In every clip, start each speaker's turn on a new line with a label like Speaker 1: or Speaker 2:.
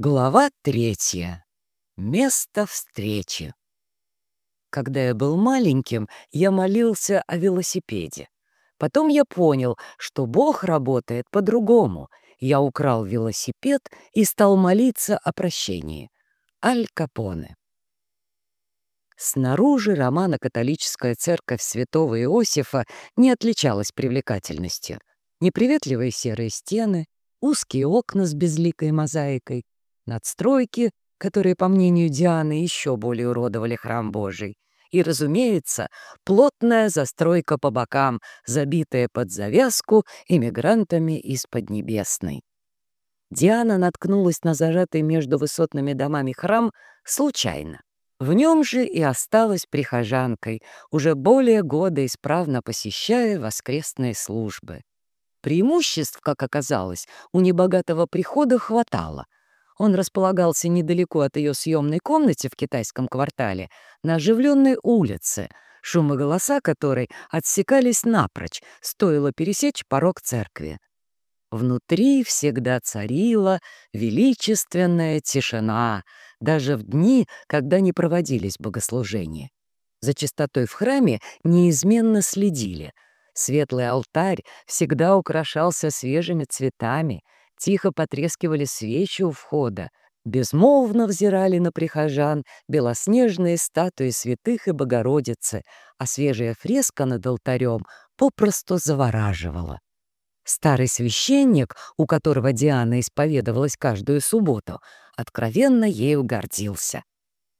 Speaker 1: Глава третья. Место встречи. Когда я был маленьким, я молился о велосипеде. Потом я понял, что Бог работает по-другому. Я украл велосипед и стал молиться о прощении. Аль Капоне. Снаружи романо-католическая церковь святого Иосифа не отличалась привлекательностью. Неприветливые серые стены, узкие окна с безликой мозаикой, надстройки, которые, по мнению Дианы, еще более уродовали храм Божий, и, разумеется, плотная застройка по бокам, забитая под завязку иммигрантами из Поднебесной. Диана наткнулась на зажатый между высотными домами храм случайно. В нем же и осталась прихожанкой, уже более года исправно посещая воскресные службы. Преимуществ, как оказалось, у небогатого прихода хватало — он располагался недалеко от ее съемной комнате в китайском квартале, на оживленной улице, шум и голоса которой отсекались напрочь, стоило пересечь порог церкви. Внутри всегда царила величественная тишина, даже в дни, когда не проводились богослужения. За чистотой в храме неизменно следили. Светлый алтарь всегда украшался свежими цветами — Тихо потрескивали свечи у входа, безмолвно взирали на прихожан белоснежные статуи святых и Богородицы, а свежая фреска над алтарем попросту завораживала. Старый священник, у которого Диана исповедовалась каждую субботу, откровенно ею гордился.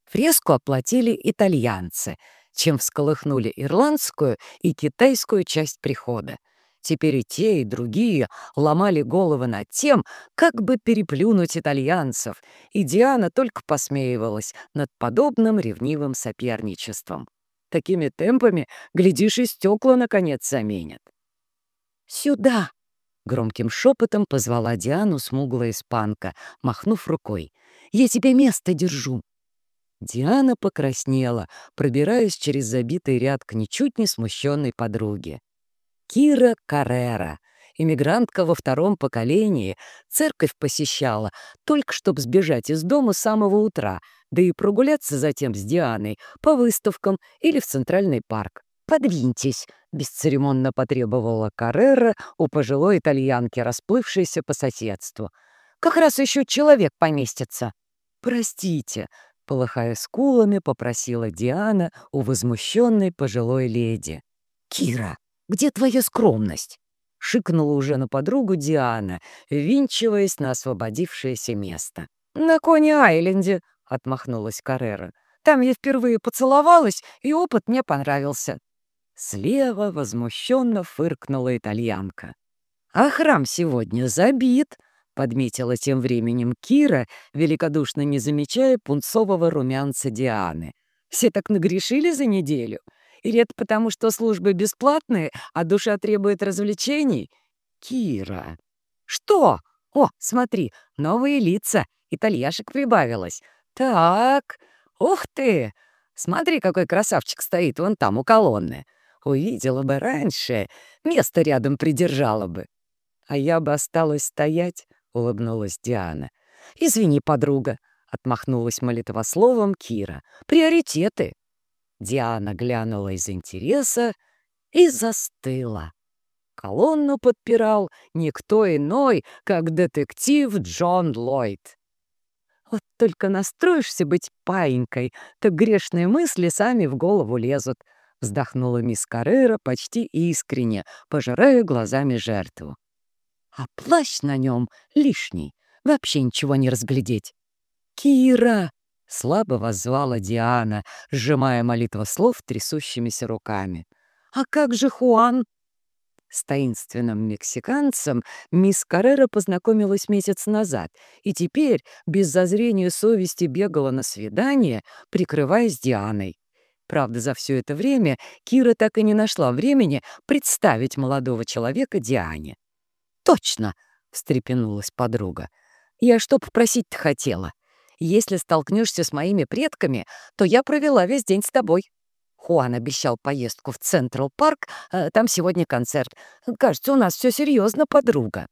Speaker 1: Фреску оплатили итальянцы, чем всколыхнули ирландскую и китайскую часть прихода. Теперь и те, и другие ломали головы над тем, как бы переплюнуть итальянцев, и Диана только посмеивалась над подобным ревнивым соперничеством. Такими темпами, глядишь, и стекла наконец заменят. «Сюда!» — громким шепотом позвала Диану смуглая испанка, махнув рукой. «Я тебе место держу!» Диана покраснела, пробираясь через забитый ряд к ничуть не смущенной подруге. Кира Каррера, иммигрантка во втором поколении, церковь посещала, только чтобы сбежать из дома с самого утра, да и прогуляться затем с Дианой по выставкам или в Центральный парк. «Подвиньтесь», — бесцеремонно потребовала Каррера у пожилой итальянки, расплывшейся по соседству. «Как раз еще человек поместится». «Простите», — полыхая скулами, попросила Диана у возмущенной пожилой леди. «Кира, где твоя скромность?» — шикнула уже на подругу Диана, винчиваясь на освободившееся место. «На Кони-Айленде», — отмахнулась Каррера. «Там я впервые поцеловалась, и опыт мне понравился». Слева возмущенно фыркнула итальянка. «А храм сегодня забит», — подметила тем временем Кира, великодушно не замечая пунцового румянца Дианы. «Все так нагрешили за неделю. Или это потому, что службы бесплатные, а душа требует развлечений? Кира. Что? О, смотри, новые лица. Итальяшек прибавилось. Так, ух ты! Смотри, какой красавчик стоит вон там у колонны. Увидела бы раньше, место рядом придержала бы. А я бы осталась стоять, — улыбнулась Диана. «Извини, подруга», — отмахнулась молитвословом Кира. «Приоритеты». Диана глянула из интереса и застыла. Колонну подпирал никто иной, как детектив Джон Ллойд. Вот только настроишься быть паинькой, так грешные мысли сами в голову лезут, вздохнула мисс Каррера почти искренне, пожирая глазами жертву. А плащ на нем лишний, вообще ничего не разглядеть. «Кира!» Слабо воззвала Диана, сжимая молитва слов трясущимися руками. «А как же Хуан?» С таинственным мексиканцем мисс Каррера познакомилась месяц назад и теперь без зазрения совести бегала на свидание, прикрываясь Дианой. Правда, за все это время Кира так и не нашла времени представить молодого человека Диане. «Точно!» — встрепенулась подруга. «Я что попросить-то хотела? Если столкнешься с моими предками, то я провела весь день с тобой. Хуан обещал поездку в Централ Парк, э, там сегодня концерт. Кажется, у нас все серьезно, подруга.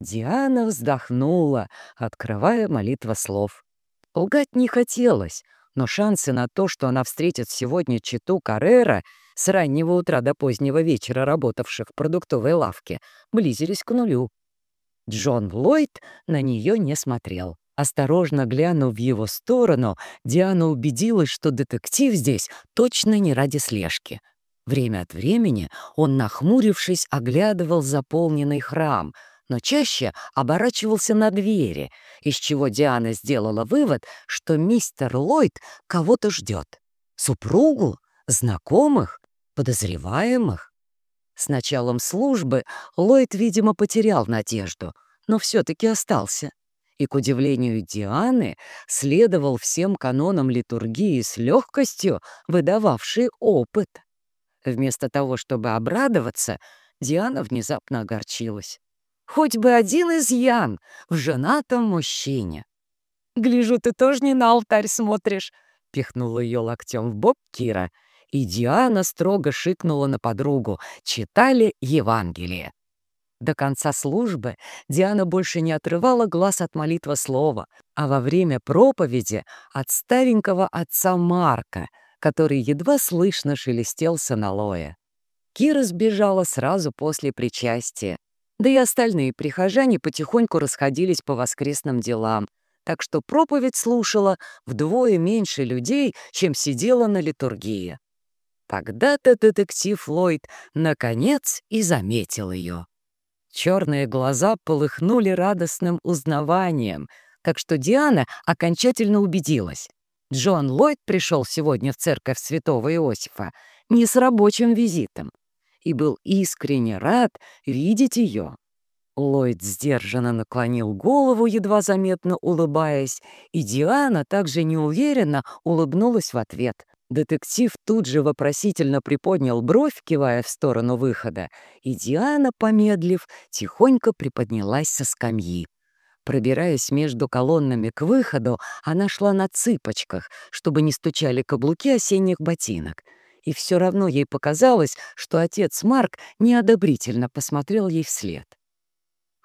Speaker 1: Диана вздохнула, открывая молитва слов. Лгать не хотелось, но шансы на то, что она встретит сегодня читу Каррера, с раннего утра до позднего вечера работавших в продуктовой лавке, близились к нулю. Джон Ллойд на нее не смотрел. Осторожно глянув в его сторону, Диана убедилась, что детектив здесь точно не ради слежки. Время от времени он, нахмурившись, оглядывал заполненный храм, но чаще оборачивался на двери, из чего Диана сделала вывод, что мистер Ллойд кого-то ждет. Супругу? Знакомых? Подозреваемых? С началом службы Ллойд, видимо, потерял надежду, но все-таки остался и, к удивлению Дианы, следовал всем канонам литургии с легкостью, выдававшей опыт. Вместо того, чтобы обрадоваться, Диана внезапно огорчилась. Хоть бы один изъян в женатом мужчине. «Гляжу, ты тоже не на алтарь смотришь», — пихнула ее локтем в бок Кира, и Диана строго шикнула на подругу. Читали Евангелие. До конца службы Диана больше не отрывала глаз от молитвы слова, а во время проповеди от старенького отца Марка, который едва слышно шелестел с аналоя. Кира сбежала сразу после причастия, да и остальные прихожане потихоньку расходились по воскресным делам, так что проповедь слушала вдвое меньше людей, чем сидела на литургии. Тогда-то детектив Ллойд наконец и заметил ее. Черные глаза полыхнули радостным узнаванием, так что Диана окончательно убедилась. Джон Ллойд пришел сегодня в церковь святого Иосифа не с рабочим визитом и был искренне рад видеть ее. Ллойд сдержанно наклонил голову, едва заметно улыбаясь, и Диана также неуверенно улыбнулась в ответ — Детектив тут же вопросительно приподнял бровь, кивая в сторону выхода, и Диана, помедлив, тихонько приподнялась со скамьи. Пробираясь между колоннами к выходу, она шла на цыпочках, чтобы не стучали каблуки осенних ботинок. И все равно ей показалось, что отец Марк неодобрительно посмотрел ей вслед.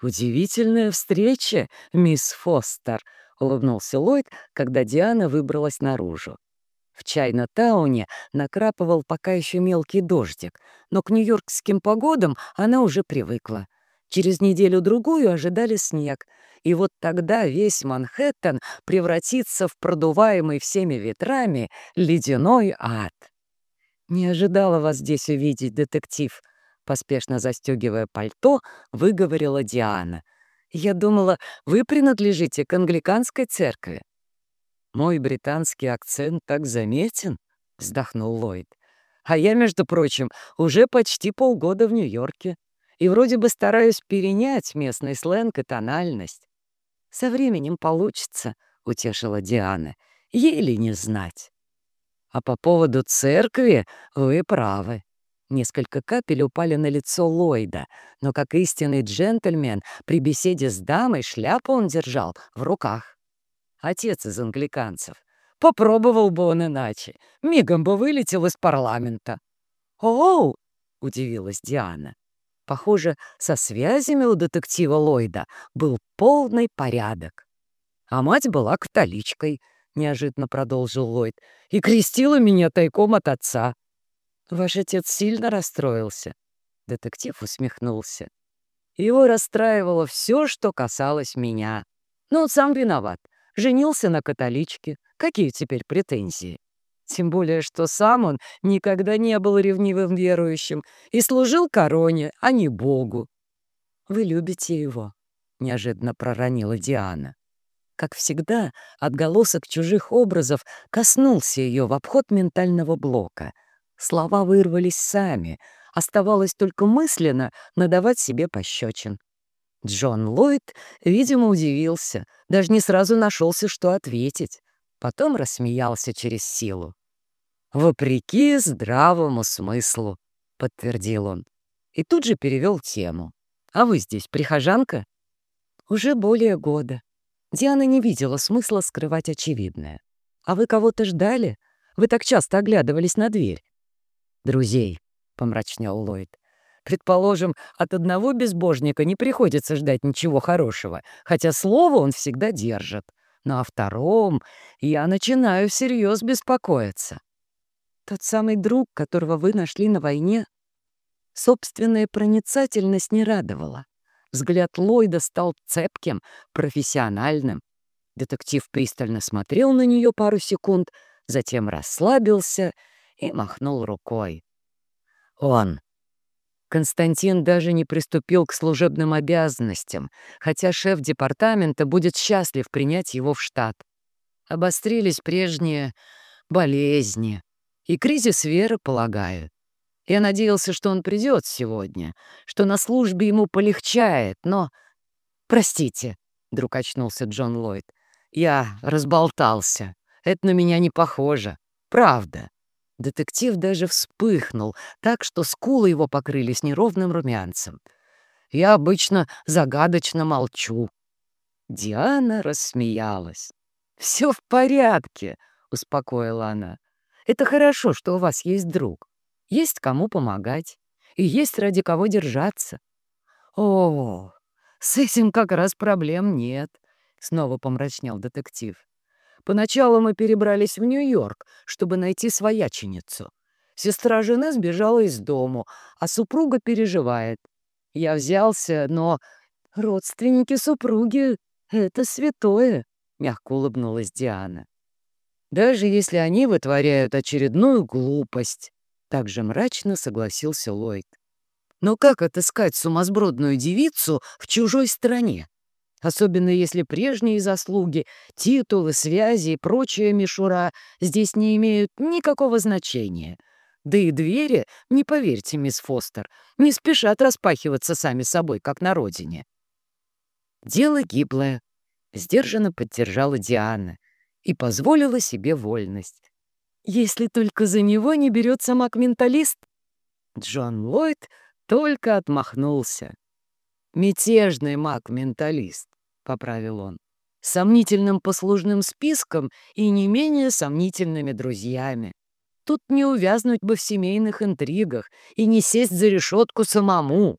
Speaker 1: «Удивительная встреча, мисс Фостер», — улыбнулся Ллойд, когда Диана выбралась наружу. В Чайна-тауне накрапывал пока еще мелкий дождик, но к нью-йоркским погодам она уже привыкла. Через неделю-другую ожидали снег, и вот тогда весь Манхэттен превратится в продуваемый всеми ветрами ледяной ад. «Не ожидала вас здесь увидеть, детектив», — поспешно застегивая пальто, выговорила Диана. «Я думала, вы принадлежите к англиканской церкви». «Мой британский акцент так заметен?» — вздохнул Ллойд. «А я, между прочим, уже почти полгода в Нью-Йорке и вроде бы стараюсь перенять местный сленг и тональность. Со временем получится», — утешила Диана. «Еле не знать». «А по поводу церкви вы правы». Несколько капель упали на лицо Ллойда, но, как истинный джентльмен, при беседе с дамой шляпу он держал в руках отец из англиканцев. Попробовал бы он иначе. Мигом бы вылетел из парламента. «Оу!» — удивилась Диана. Похоже, со связями у детектива Ллойда был полный порядок. А мать была католичкой, — неожиданно продолжил Ллойд, — и крестила меня тайком от отца. Ваш отец сильно расстроился. Детектив усмехнулся. Его расстраивало все, что касалось меня. Но он сам виноват. Женился на католичке. Какие теперь претензии? Тем более, что сам он никогда не был ревнивым верующим и служил короне, а не Богу. «Вы любите его», — неожиданно проронила Диана. Как всегда, отголосок чужих образов коснулся ее в обход ментального блока. Слова вырвались сами, оставалось только мысленно надавать себе пощечин. Джон Ллойд, видимо, удивился, даже не сразу нашелся, что ответить. Потом рассмеялся через силу. «Вопреки здравому смыслу», — подтвердил он. И тут же перевел тему. «А вы здесь прихожанка?» «Уже более года». Диана не видела смысла скрывать очевидное. «А вы кого-то ждали? Вы так часто оглядывались на дверь». «Друзей», — помрачнел Ллойд. Предположим, от одного безбожника не приходится ждать ничего хорошего, хотя слово он всегда держит. Но о втором я начинаю всерьез беспокоиться. Тот самый друг, которого вы нашли на войне, собственная проницательность не радовала. Взгляд Ллойда стал цепким, профессиональным. Детектив пристально смотрел на нее пару секунд, затем расслабился и махнул рукой. Он. Константин даже не приступил к служебным обязанностям, хотя шеф департамента будет счастлив принять его в штат. Обострились прежние болезни и кризис веры, полагаю. Я надеялся, что он придет сегодня, что на службе ему полегчает, но... «Простите», — вдруг очнулся Джон Ллойд, — «я разболтался. Это на меня не похоже. Правда». Детектив даже вспыхнул, так что скулы его покрылись неровным румянцем. «Я обычно загадочно молчу». Диана рассмеялась. «Все в порядке», — успокоила она. «Это хорошо, что у вас есть друг. Есть кому помогать и есть ради кого держаться». «О, с этим как раз проблем нет», — снова помрачнел детектив. Поначалу мы перебрались в Нью-Йорк, чтобы найти свояченицу. Сестра жены сбежала из дому, а супруга переживает. Я взялся, но родственники супруги — это святое, — мягко улыбнулась Диана. Даже если они вытворяют очередную глупость, так же мрачно согласился Ллойд. Но как отыскать сумасбродную девицу в чужой стране? Особенно если прежние заслуги, титулы, связи и прочая мишура здесь не имеют никакого значения. Да и двери, не поверьте, мисс Фостер, не спешат распахиваться сами собой, как на родине. Дело гиблое, сдержанно поддержала Диана и позволила себе вольность. Если только за него не берется маг-менталист. Джон Ллойд только отмахнулся. Мятежный маг-менталист поправил он, сомнительным послужным списком и не менее сомнительными друзьями. Тут не увязнуть бы в семейных интригах и не сесть за решетку самому.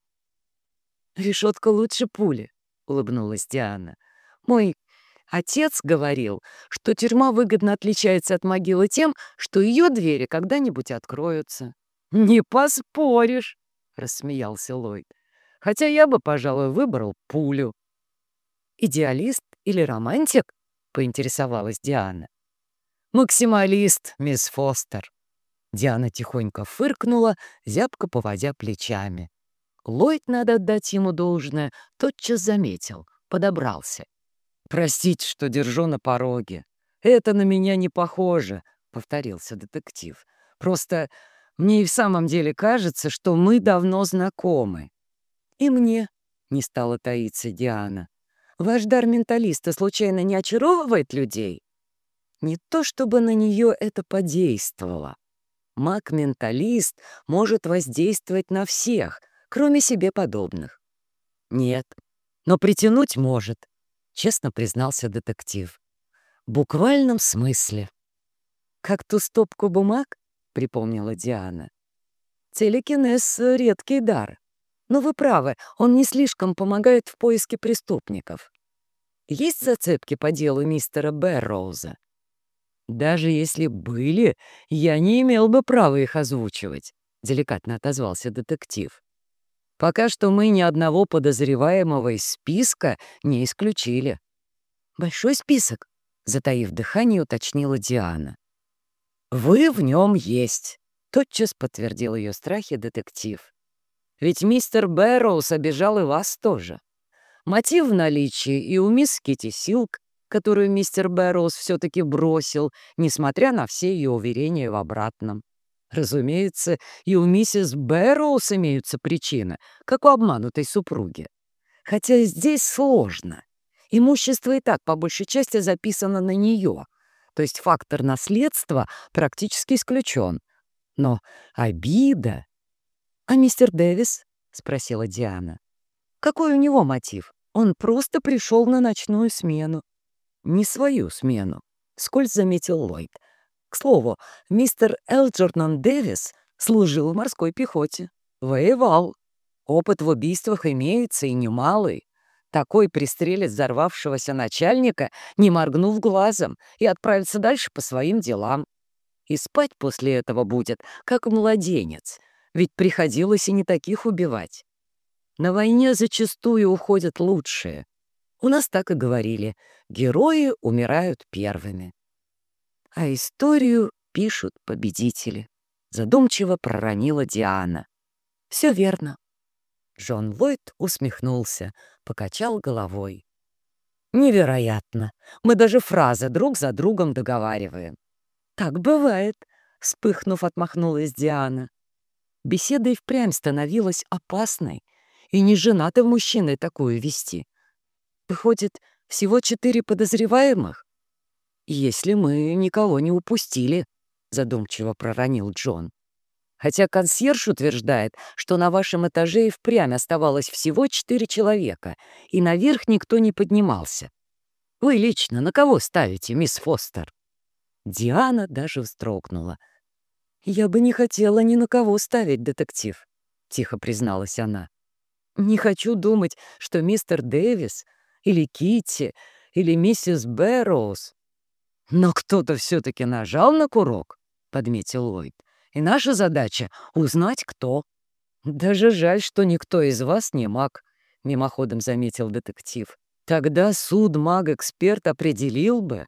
Speaker 1: «Решетка лучше пули», — улыбнулась Диана. «Мой отец говорил, что тюрьма выгодно отличается от могилы тем, что ее двери когда-нибудь откроются». «Не поспоришь», — рассмеялся Ллойд. «Хотя я бы, пожалуй, выбрал пулю». «Идеалист или романтик?» — поинтересовалась Диана. «Максималист, мисс Фостер». Диана тихонько фыркнула, зябко поводя плечами. Ллойд, надо отдать ему должное, тотчас заметил, подобрался. «Простите, что держу на пороге. Это на меня не похоже», — повторился детектив. «Просто мне и в самом деле кажется, что мы давно знакомы». «И мне», — не стала таиться Диана. Ваш дар менталиста случайно не очаровывает людей? Не то чтобы на нее это подействовало. Маг-менталист может воздействовать на всех, кроме себе подобных. Нет, но притянуть может, честно признался детектив. В буквальном смысле. Как ту стопку бумаг, припомнила Диана. Телекинез — редкий дар. Но вы правы, он не слишком помогает в поиске преступников. Есть зацепки по делу мистера Бэрроуза? Даже если были, я не имел бы права их озвучивать, деликатно отозвался детектив. Пока что мы ни одного подозреваемого из списка не исключили. Большой список, затаив дыхание, уточнила Диана. Вы в нем есть, тотчас подтвердил ее страхи детектив. Ведь мистер Бэрроуз обижал и вас тоже. Мотив в наличии и у мисс Китти Силк, которую мистер Бэрроуз все-таки бросил, несмотря на все ее уверения в обратном. Разумеется, и у миссис Бэрроуз имеются причины, как у обманутой супруги. Хотя здесь сложно. Имущество и так по большей части записано на нее, то есть фактор наследства практически исключен. Но обида «А мистер Дэвис?» — спросила Диана. «Какой у него мотив? Он просто пришел на ночную смену». «Не свою смену», — скользь заметил Ллойд. «К слову, мистер Элджернон Дэвис служил в морской пехоте. Воевал. Опыт в убийствах имеется и немалый. Такой пристрелит взорвавшегося начальника, не моргнув глазом, и отправится дальше по своим делам. И спать после этого будет, как младенец, ведь приходилось и не таких убивать. На войне зачастую уходят лучшие. У нас так и говорили, герои умирают первыми. А историю пишут победители. Задумчиво проронила Диана. Все верно. Джон Ллойд усмехнулся, покачал головой. «Невероятно! Мы даже фразы друг за другом договариваем». «Так бывает», — вспыхнув, отмахнулась Диана. Беседа и впрямь становилась опасной, и не женатым мужчиной такую вести. Выходит, всего четыре подозреваемых? Если мы никого не упустили, задумчиво проронил Джон. Хотя консьерж утверждает, что на вашем этаже и впрямь оставалось всего четыре человека, и наверх никто не поднимался. Вы лично на кого ставите, мисс Фостер?» Диана даже вздрогнула. «Я бы не хотела ни на кого ставить, детектив», — тихо призналась она. «Не хочу думать, что мистер Дэвис или Китти или миссис Бэрроуз». «Но кто-то все-таки нажал на курок», — подметил Ллойд. И наша задача — узнать, кто. Даже жаль, что никто из вас не маг, — мимоходом заметил детектив. Тогда суд маг-эксперт определил бы.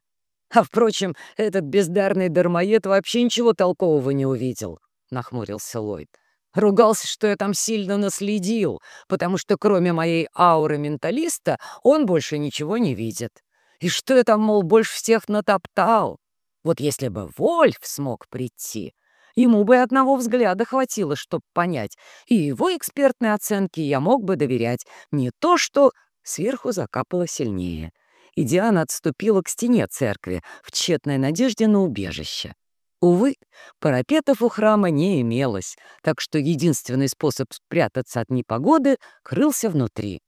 Speaker 1: А, впрочем, этот бездарный дармоед вообще ничего толкового не увидел, — нахмурился Ллойд. Ругался, что я там сильно наследил, потому что кроме моей ауры менталиста он больше ничего не видит. И что я там, мол, больше всех натоптал. Вот если бы Вольф смог прийти, Ему бы одного взгляда хватило, чтобы понять. И его экспертной оценке я мог бы доверять. Не то, что сверху закапало сильнее. И Диана отступила к стене церкви в тщетной надежде на убежище. Увы, парапетов у храма не имелось, так что единственный способ спрятаться от непогоды крылся внутри.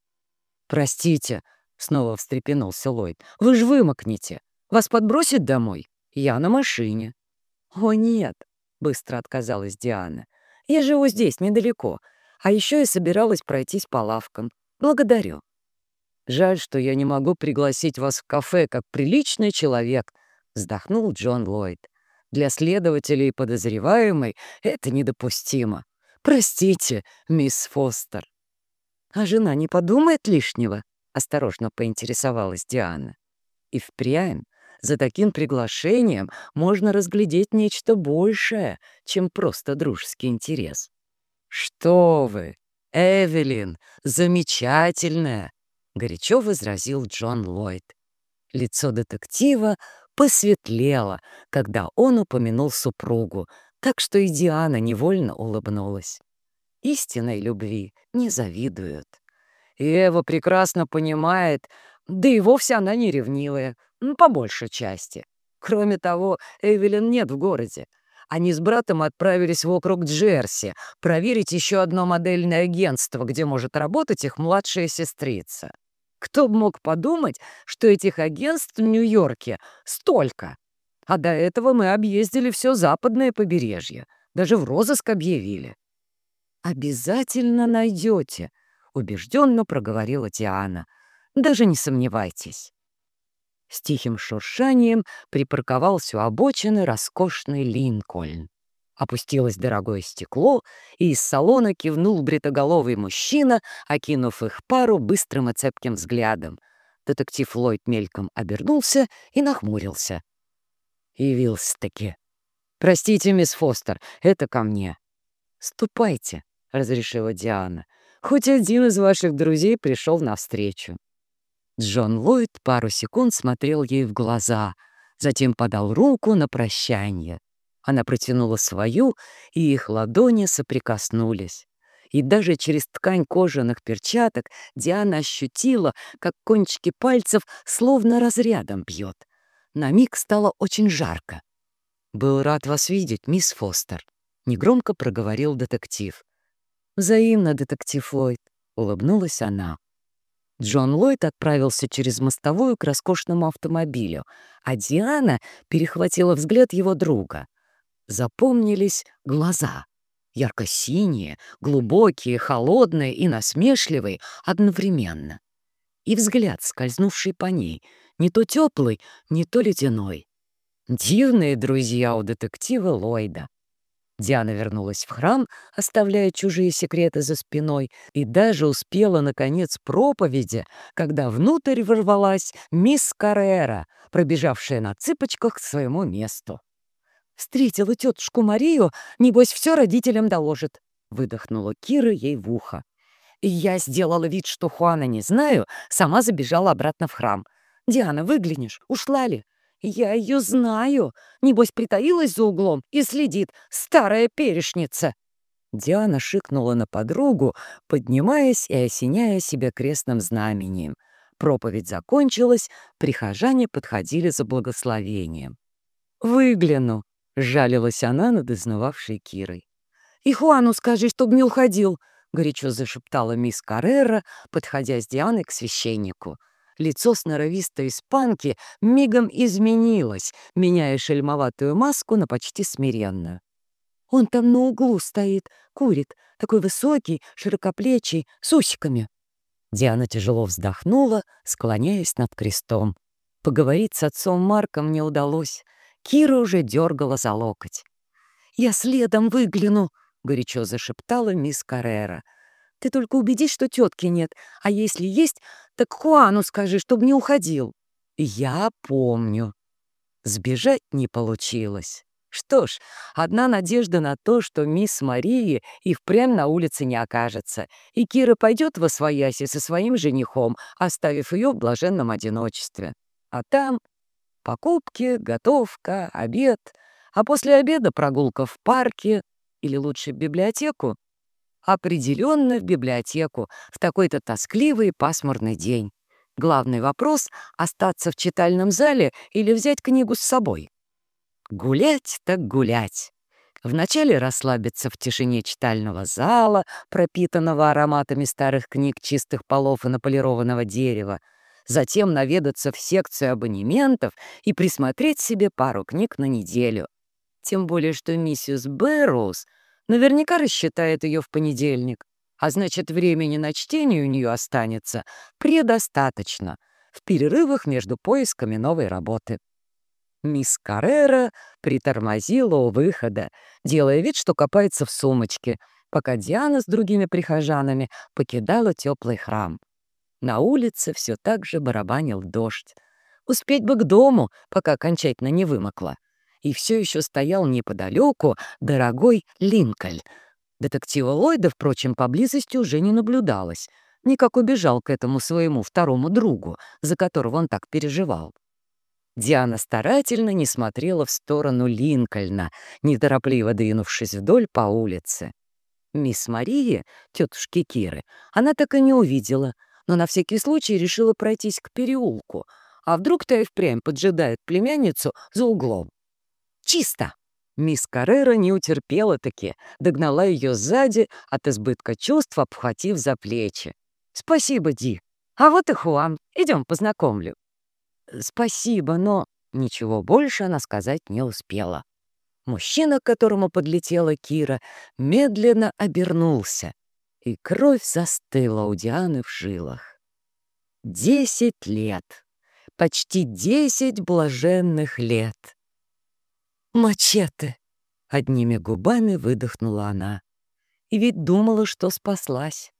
Speaker 1: «Простите», — снова встрепенулся Ллойд, — «вы ж вымокнете. Вас подбросить домой? Я на машине». «О, нет», быстро отказалась Диана. «Я живу здесь, недалеко, а еще и собиралась пройтись по лавкам. Благодарю». «Жаль, что я не могу пригласить вас в кафе как приличный человек», — вздохнул Джон Ллойд. «Для следователей и подозреваемой это недопустимо. Простите, мисс Фостер». «А жена не подумает лишнего?» — осторожно поинтересовалась Диана. И впрямь за таким приглашением можно разглядеть нечто большее, чем просто дружеский интерес. «Что вы, Эвелин, замечательная!» — горячо возразил Джон Ллойд. Лицо детектива посветлело, когда он упомянул супругу, так что и Диана невольно улыбнулась. Истинной любви не завидуют. И Эва прекрасно понимает, да и вовсе она не ревнивая, по большей части. Кроме того, Эвелин нет в городе. Они с братом отправились в округ Джерси проверить еще одно модельное агентство, где может работать их младшая сестрица. Кто бы мог подумать, что этих агентств в Нью-Йорке столько? А до этого мы объездили все западное побережье, даже в розыск объявили. «Обязательно найдете», — убежденно проговорила Тиана. «Даже не сомневайтесь». С тихим шуршанием припарковался у обочины роскошный Линкольн. Опустилось дорогое стекло, и из салона кивнул бритоголовый мужчина, окинув их пару быстрым и цепким взглядом. Детектив Ллойд мельком обернулся и нахмурился. Явился-таки. «Простите, мисс Фостер, это ко мне». «Ступайте», — разрешила Диана. «Хоть один из ваших друзей пришел навстречу». Джон Ллойд пару секунд смотрел ей в глаза, затем подал руку на прощание. Она протянула свою, и их ладони соприкоснулись. И даже через ткань кожаных перчаток Диана ощутила, как кончики пальцев словно разрядом бьет. На миг стало очень жарко. «Был рад вас видеть, мисс Фостер», — негромко проговорил детектив. «Взаимно, детектив Ллойд», — улыбнулась она. Джон Ллойд отправился через мостовую к роскошному автомобилю, а Диана перехватила взгляд его друга. Запомнились глаза. ярко-синие, глубокие, холодные и насмешливые одновременно. И взгляд, скользнувший по ней, не то теплый, не то ледяной. Дивные друзья у детектива Ллойда. Диана вернулась в храм, оставляя чужие секреты за спиной, и даже успела, наконец, проповеди, когда внутрь ворвалась мисс Каррера, пробежавшая на цыпочках к своему месту. «Встретила тетушку Марию, небось, все родителям доложит», — выдохнула Кира ей в ухо. Я сделала вид, что Хуана не знаю, сама забежала обратно в храм. «Диана, выглянешь, ушла ли?» «Я ее знаю. Небось, притаилась за углом и следит. Старая перешница!» Диана шикнула на подругу, поднимаясь и осеняя себя крестным знамением. Проповедь закончилась, прихожане подходили за благословением. «Выгляну!» — жалилась она над изнывавшей Кирой. «И Хуану скажи, чтобы не уходил!» — горячо зашептала мисс Каррера, подходя с Дианой к священнику. Лицо сноровистой испанки мигом изменилось, меняя шельмоватую маску на почти смиренную. «Он там на углу стоит, курит, такой высокий, широкоплечий, с усиками». Диана тяжело вздохнула, склоняясь над крестом. Поговорить с отцом Марком не удалось. Кира уже дергала за локоть. «Я следом выгляну», — горячо зашептала мисс Каррера. Ты только убедись, что тетки нет, а если есть, так Хуану скажи, чтобы не уходил». «Я помню». Сбежать не получилось. Что ж, одна надежда на то, что мисс Марии и впрямь на улице не окажется, и Кира пойдет во свояси со своим женихом, оставив ее в блаженном одиночестве. А там покупки, готовка, обед, а после обеда прогулка в парке или лучше в библиотеку. Определенно в библиотеку в такой-то тоскливый пасмурный день. Главный вопрос — остаться в читальном зале или взять книгу с собой. Гулять так гулять. Вначале расслабиться в тишине читального зала, пропитанного ароматами старых книг, чистых полов и наполированного дерева, затем наведаться в секцию абонементов и присмотреть себе пару книг на неделю. Тем более, что миссис Бэрроуз — Наверняка рассчитает ее в понедельник. А значит, времени на чтение у нее останется предостаточно в перерывах между поисками новой работы. Мисс Каррера притормозила у выхода, делая вид, что копается в сумочке, пока Диана с другими прихожанами покидала теплый храм. На улице все так же барабанил дождь. Успеть бы к дому, пока окончательно не вымокла и все еще стоял неподалеку дорогой Линкольн. Детектива Ллойда, впрочем, поблизости уже не наблюдалось. Никак убежал к этому своему второму другу, за которого он так переживал. Диана старательно не смотрела в сторону Линкольна, неторопливо двинувшись вдоль по улице. Мисс Мария, тетушки Киры, она так и не увидела, но на всякий случай решила пройтись к переулку, а вдруг-то и впрямь поджидает племянницу за углом. Чисто!» Мисс Каррера не утерпела-таки, догнала ее сзади, от избытка чувств обхватив за плечи. «Спасибо, Ди. А вот и Хуан. Идем познакомлю». «Спасибо, но...» Ничего больше она сказать не успела. Мужчина, к которому подлетела Кира, медленно обернулся, и кровь застыла у Дианы в жилах. Десять лет. Почти десять блаженных лет. «Мачете!» — одними губами выдохнула она. И ведь думала, что спаслась.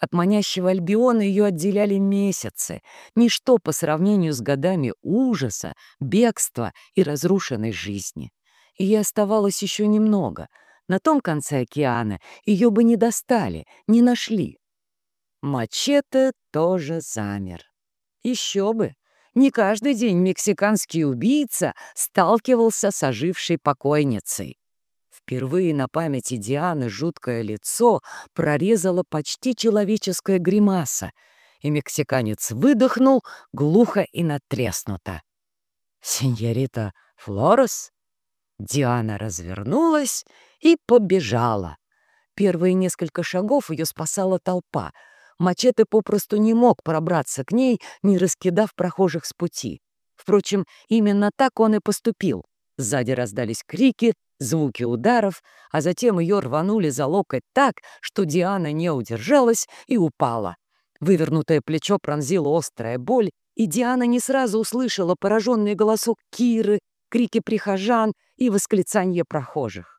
Speaker 1: От манящего Альбиона ее отделяли месяцы, ничто по сравнению с годами ужаса, бегства и разрушенной жизни. И ей оставалось еще немного. На том конце океана ее бы не достали, не нашли. Мачете тоже замер. Еще бы! Не каждый день мексиканский убийца сталкивался с ожившей покойницей. Впервые на памяти Дианы жуткое лицо прорезала почти человеческая гримаса, и мексиканец выдохнул глухо и натреснуто. «Сеньорита Флорес?» Диана развернулась и побежала. Первые несколько шагов ее спасала толпа — Мачете попросту не мог пробраться к ней, не раскидав прохожих с пути. Впрочем, именно так он и поступил. Сзади раздались крики, звуки ударов, а затем ее рванули за локоть так, что Диана не удержалась и упала. Вывернутое плечо пронзила острая боль, и Диана не сразу услышала пораженный голосок Киры, крики прихожан и восклицания прохожих.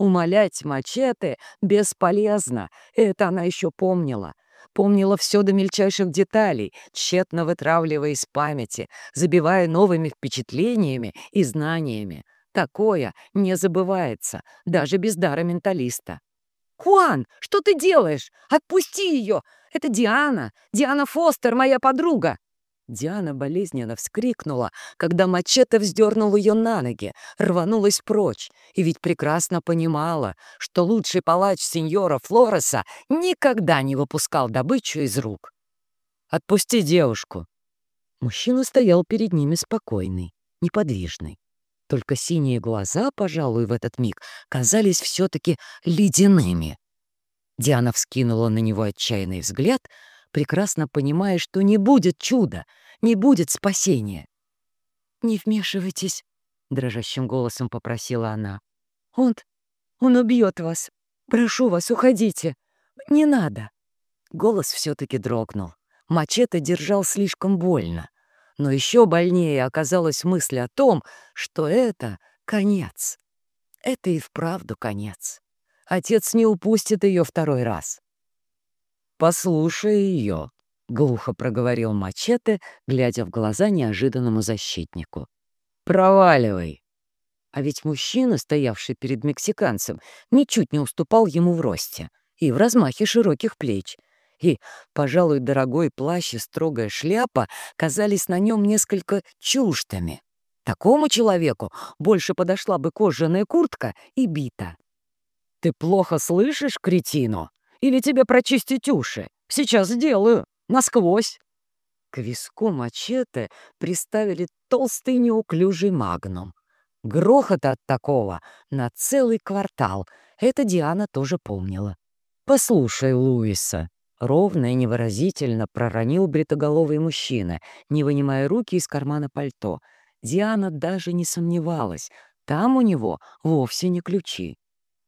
Speaker 1: Умолять мачете бесполезно, это она еще помнила. Помнила все до мельчайших деталей, тщетно вытравливая из памяти, забивая новыми впечатлениями и знаниями. Такое не забывается, даже без дара менталиста. «Хуан, что ты делаешь? Отпусти ее! Это Диана! Диана Фостер, моя подруга!» Диана болезненно вскрикнула, когда мачете вздернул ее на ноги, рванулась прочь, и ведь прекрасно понимала, что лучший палач сеньора Флореса никогда не выпускал добычу из рук. «Отпусти девушку!» Мужчина стоял перед ними спокойный, неподвижный. Только синие глаза, пожалуй, в этот миг казались все-таки ледяными. Диана вскинула на него отчаянный взгляд, прекрасно понимая, что не будет чуда, не будет спасения. «Не вмешивайтесь», — дрожащим голосом попросила она. «Он... он убьет вас. Прошу вас, уходите. Не надо». Голос все-таки дрогнул. Мачете держал слишком больно. Но еще больнее оказалась мысль о том, что это конец. Это и вправду конец. Отец не упустит ее второй раз. «Послушай ее», — глухо проговорил Мачете, глядя в глаза неожиданному защитнику. «Проваливай!» А ведь мужчина, стоявший перед мексиканцем, ничуть не уступал ему в росте и в размахе широких плеч. И, пожалуй, дорогой плащ и строгая шляпа казались на нем несколько чуждыми. Такому человеку больше подошла бы кожаная куртка и бита. «Ты плохо слышишь, кретину?» Или тебе прочистить уши? Сейчас сделаю. Насквозь». К виску мачете приставили толстый неуклюжий магнум. Грохот от такого на целый квартал. Это Диана тоже помнила. «Послушай, Луиса», — ровно и невыразительно проронил бритоголовый мужчина, не вынимая руки из кармана пальто. Диана даже не сомневалась, там у него вовсе не ключи.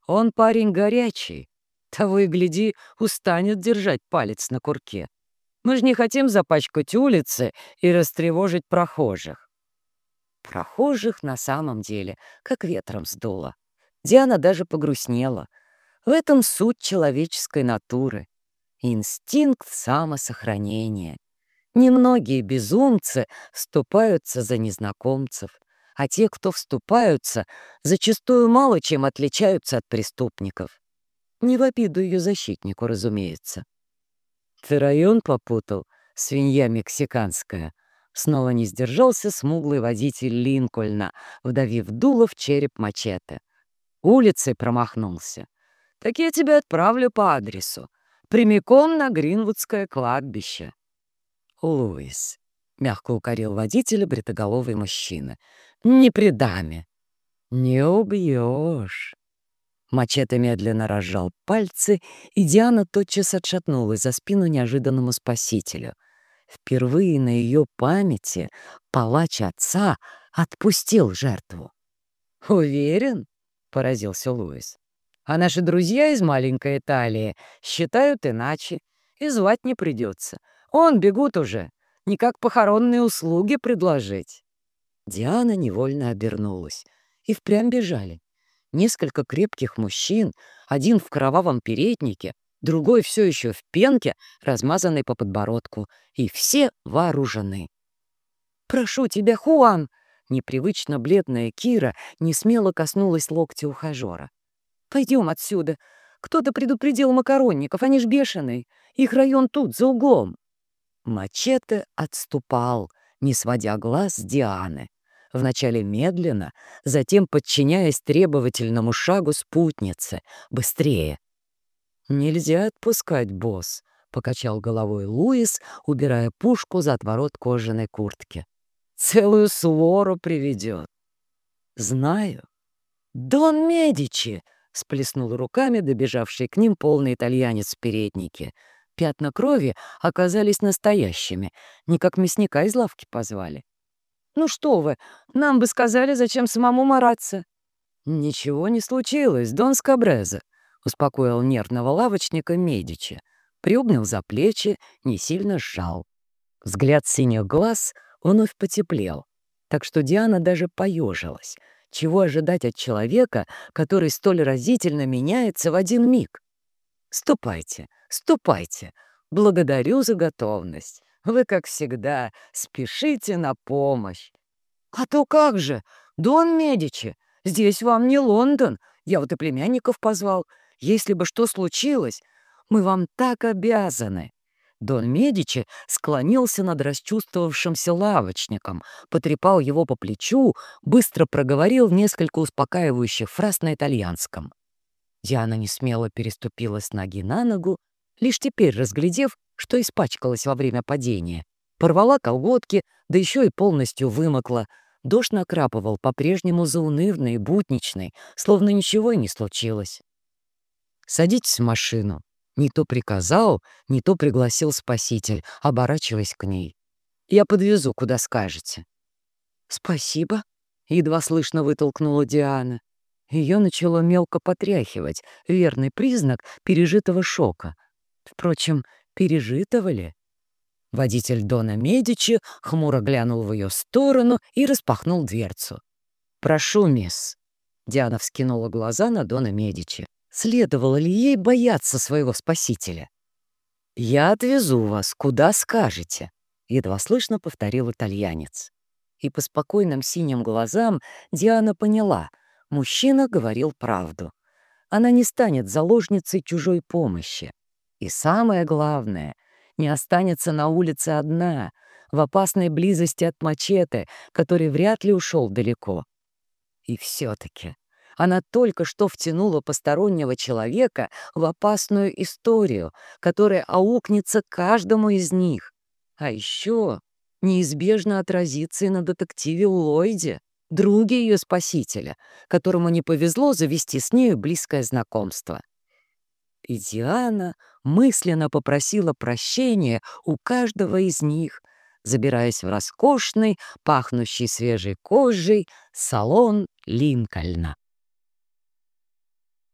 Speaker 1: Он парень горячий, того и гляди, устанет держать палец на курке. Мы же не хотим запачкать улицы и растревожить прохожих. Прохожих на самом деле как ветром сдуло. Диана даже погрустнела. В этом суть человеческой натуры. Инстинкт самосохранения. Немногие безумцы вступаются за незнакомцев, а те, кто вступаются, зачастую мало чем отличаются от преступников. Не в обиду ее защитнику, разумеется. Ты район попутал, свинья мексиканская. Снова не сдержался смуглый водитель Линкольна, вдавив дуло в череп мачете. Улицей промахнулся. Так я тебя отправлю по адресу. Прямиком на Гринвудское кладбище. Луис, — мягко укорил водителя бритоголовый мужчина, — не при даме. Не убьешь. Мачете медленно разжал пальцы, и Диана тотчас отшатнулась за спину неожиданному спасителю. Впервые на ее памяти палач отца отпустил жертву. «Уверен?» — поразился Луис. «А наши друзья из маленькой Италии считают иначе, и звать не придется. Он бегут уже, никак похоронные услуги предложить». Диана невольно обернулась. И впрямь бежали. Несколько крепких мужчин, один в кровавом переднике, другой все еще в пенке, размазанной по подбородку, и все вооружены. «Прошу тебя, Хуан!» Непривычно бледная Кира не смело коснулась локтя ухажера. «Пойдем отсюда. Кто-то предупредил макаронников, они ж бешеные. Их район тут, за углом». Мачете отступал, не сводя глаз с Дианы вначале медленно, затем подчиняясь требовательному шагу спутницы, быстрее. «Нельзя отпускать, босс», — покачал головой Луис, убирая пушку за отворот кожаной куртки. «Целую свору приведет». «Знаю». «Дон Медичи!» — сплеснул руками добежавший к ним полный итальянец в переднике. Пятна крови оказались настоящими, не как мясника из лавки позвали. «Ну что вы, нам бы сказали, зачем самому мараться». «Ничего не случилось, Дон Скабрезе», — успокоил нервного лавочника Медичи. Приобнял за плечи, не сильно сжал. Взгляд синих глаз вновь потеплел, так что Диана даже поежилась. Чего ожидать от человека, который столь разительно меняется в один миг? «Ступайте, ступайте. Благодарю за готовность. Вы, как всегда, спешите на помощь». «А то как же, Дон Медичи, Здесь вам не Лондон. Я вот и племянников позвал. Если бы что случилось, мы вам так обязаны». Дон Медичи склонился над расчувствовавшимся лавочником, потрепал его по плечу, быстро проговорил несколько успокаивающих фраз на итальянском. Диана несмело переступила с ноги на ногу, лишь теперь разглядев, что испачкалась во время падения. Порвала колготки, да еще и полностью вымокла — Дождь накрапывал по-прежнему заунывный и будничный, словно ничего и не случилось. «Садитесь в машину». Не то приказал, не то пригласил спаситель, оборачиваясь к ней. «Я подвезу, куда скажете». «Спасибо», — едва слышно вытолкнула Диана. Ее начало мелко потряхивать, верный признак пережитого шока. Впрочем, пережитого ли? Водитель Дона Медичи хмуро глянул в ее сторону и распахнул дверцу. «Прошу, мисс». Диана вскинула глаза на Дона Медичи. Следовало ли ей бояться своего спасителя? «Я отвезу вас, куда скажете», — едва слышно повторил итальянец. И по спокойным синим глазам Диана поняла, мужчина говорил правду. Она не станет заложницей чужой помощи. И самое главное, не останется на улице одна, в опасной близости от мачете, который вряд ли ушел далеко. И все-таки она только что втянула постороннего человека в опасную историю, которая аукнется каждому из них. А еще неизбежно отразится и на детективе Ллойде, друге ее спасителя, которому не повезло завести с нею близкое знакомство. И Диана мысленно попросила прощения у каждого из них, забираясь в роскошный, пахнущий свежей кожей салон Линкольна.